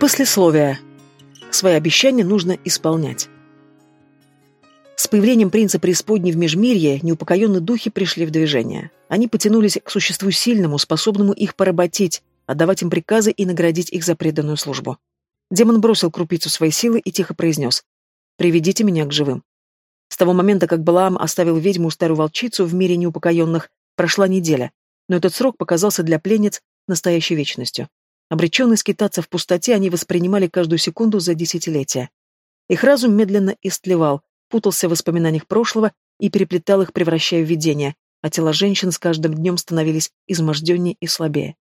Послесловие. Свои обещания нужно исполнять. С появлением принца преисподней в Межмирье неупокоенные духи пришли в движение. Они потянулись к существу сильному, способному их поработить, отдавать им приказы и наградить их за преданную службу. Демон бросил крупицу своей силы и тихо произнес «Приведите меня к живым». С того момента, как Балаам оставил ведьму старую волчицу в мире неупокоенных, прошла неделя, но этот срок показался для пленниц настоящей вечностью. Обреченные скитаться в пустоте, они воспринимали каждую секунду за десятилетия. Их разум медленно истлевал, путался в воспоминаниях прошлого и переплетал их, превращая в видения, а тела женщин с каждым днем становились изможденнее и слабее.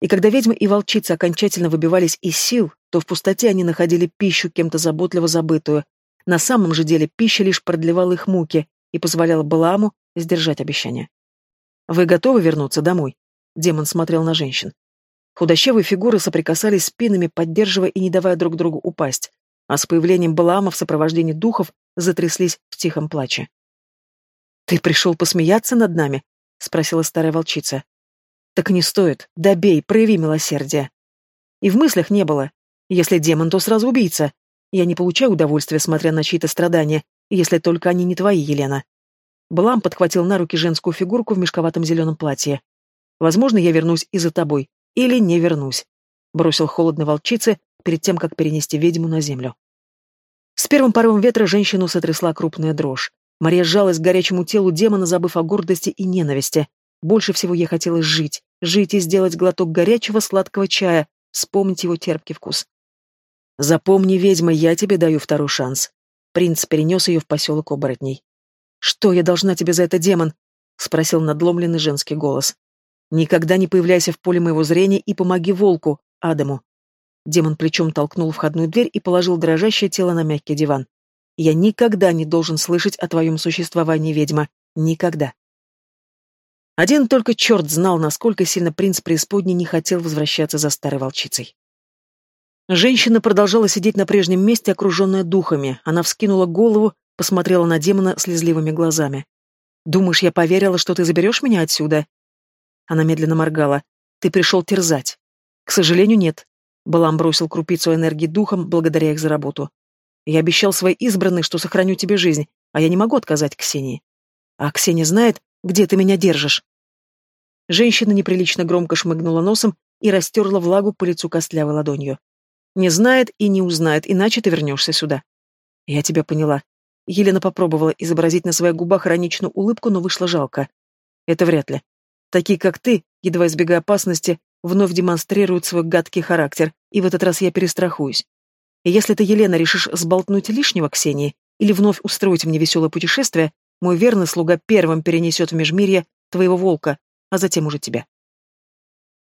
И когда ведьмы и волчицы окончательно выбивались из сил, то в пустоте они находили пищу кем-то заботливо забытую. На самом же деле пища лишь продлевала их муки и позволяла Балааму сдержать обещание. «Вы готовы вернуться домой?» Демон смотрел на женщин. Худощавые фигуры соприкасались спинами, поддерживая и не давая друг другу упасть, а с появлением Балаама в сопровождении духов затряслись в тихом плаче. «Ты пришел посмеяться над нами?» — спросила старая волчица. «Так не стоит. Добей, прояви милосердие». И в мыслях не было. Если демон, то сразу убийца. Я не получаю удовольствия, смотря на чьи-то страдания, если только они не твои, Елена. Балам подхватил на руки женскую фигурку в мешковатом зеленом платье. «Возможно, я вернусь и за тобой, или не вернусь», — бросил холодно волчице перед тем, как перенести ведьму на землю. С первым порывом ветра женщину сотрясла крупная дрожь. Мария сжалась к горячему телу демона, забыв о гордости и ненависти. Больше всего ей хотелось жить, жить и сделать глоток горячего сладкого чая, вспомнить его терпкий вкус. «Запомни, ведьма, я тебе даю второй шанс». Принц перенес ее в поселок оборотней. «Что я должна тебе за это, демон?» — спросил надломленный женский голос. Никогда не появляйся в поле моего зрения и помоги волку, Адаму. Демон плечом толкнул входную дверь и положил дрожащее тело на мягкий диван. Я никогда не должен слышать о твоем существовании, ведьма. Никогда. Один только черт знал, насколько сильно принц преисподней не хотел возвращаться за старой волчицей. Женщина продолжала сидеть на прежнем месте, окруженная духами. Она вскинула голову, посмотрела на демона слезливыми глазами. «Думаешь, я поверила, что ты заберешь меня отсюда?» Она медленно моргала. «Ты пришел терзать». «К сожалению, нет». Балам бросил крупицу энергии духом, благодаря их за работу. «Я обещал своей избранной, что сохраню тебе жизнь, а я не могу отказать Ксении». «А Ксения знает, где ты меня держишь?» Женщина неприлично громко шмыгнула носом и растерла влагу по лицу костлявой ладонью. «Не знает и не узнает, иначе ты вернешься сюда». «Я тебя поняла». Елена попробовала изобразить на своих губах ироничную улыбку, но вышло жалко. «Это вряд ли. Такие, как ты, едва избегая опасности, вновь демонстрируют свой гадкий характер, и в этот раз я перестрахуюсь. И если ты, Елена, решишь сболтнуть лишнего Ксении или вновь устроить мне веселое путешествие, мой верный слуга первым перенесет в межмирье твоего волка, а затем уже тебя.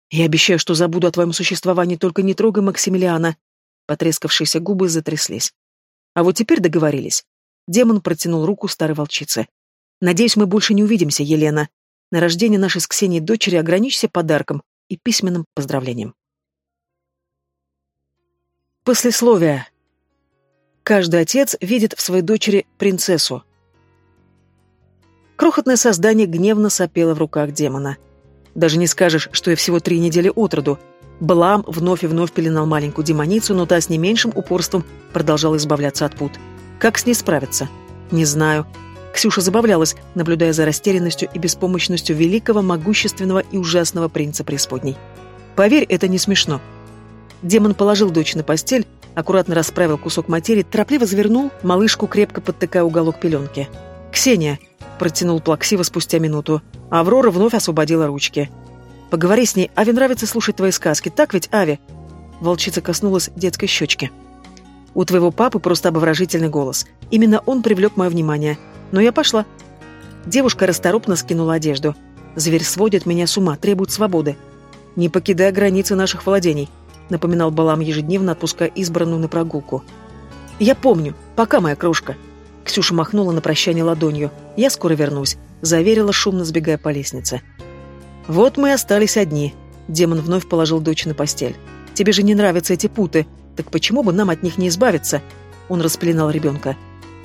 Я обещаю, что забуду о твоем существовании, только не трогай Максимилиана. Потрескавшиеся губы затряслись. А вот теперь договорились. Демон протянул руку старой волчице. Надеюсь, мы больше не увидимся, Елена. На рождение нашей с Ксенией дочери ограничься подарком и письменным поздравлением. Послесловие. Каждый отец видит в своей дочери принцессу. Крохотное создание гневно сопело в руках демона. Даже не скажешь, что я всего три недели от роду. Блам вновь и вновь пеленал маленькую демоницу, но та с не меньшим упорством продолжала избавляться от пут. Как с ней справиться? Не знаю. Ксюша забавлялась, наблюдая за растерянностью и беспомощностью великого, могущественного и ужасного принца преисподней. Поверь, это не смешно. Демон положил дочь на постель, аккуратно расправил кусок материи, торопливо завернул, малышку крепко подтыкая уголок пеленки. «Ксения!» – протянул плаксиво спустя минуту. Аврора вновь освободила ручки. «Поговори с ней, Аве нравится слушать твои сказки, так ведь, Ави?» Волчица коснулась детской щечки. «У твоего папы просто обворожительный голос. Именно он привлек мое внимание. Но я пошла. Девушка расторопно скинула одежду. Зверь сводит меня с ума, требует свободы. Не покидая границы наших владений, напоминал Балам ежедневно, отпуская избранную на прогулку. Я помню. Пока, моя кружка. Ксюша махнула на прощание ладонью. Я скоро вернусь, заверила, шумно сбегая по лестнице. Вот мы и остались одни. Демон вновь положил дочь на постель. Тебе же не нравятся эти путы. Так почему бы нам от них не избавиться? Он распеленал ребенка.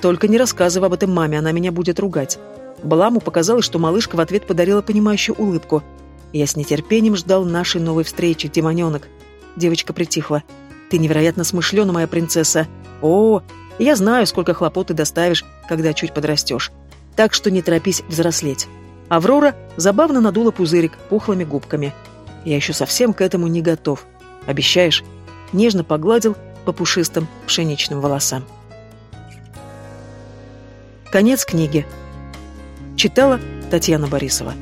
Только не рассказывай об этом маме, она меня будет ругать. Баламу показалось, что малышка в ответ подарила понимающую улыбку. Я с нетерпением ждал нашей новой встречи, демоненок. Девочка притихла. Ты невероятно смышлена, моя принцесса. О, я знаю, сколько хлопот ты доставишь, когда чуть подрастешь. Так что не торопись взрослеть. Аврора забавно надула пузырик пухлыми губками. Я еще совсем к этому не готов. Обещаешь? Нежно погладил по пушистым пшеничным волосам. Конец книги. Читала Татьяна Борисова.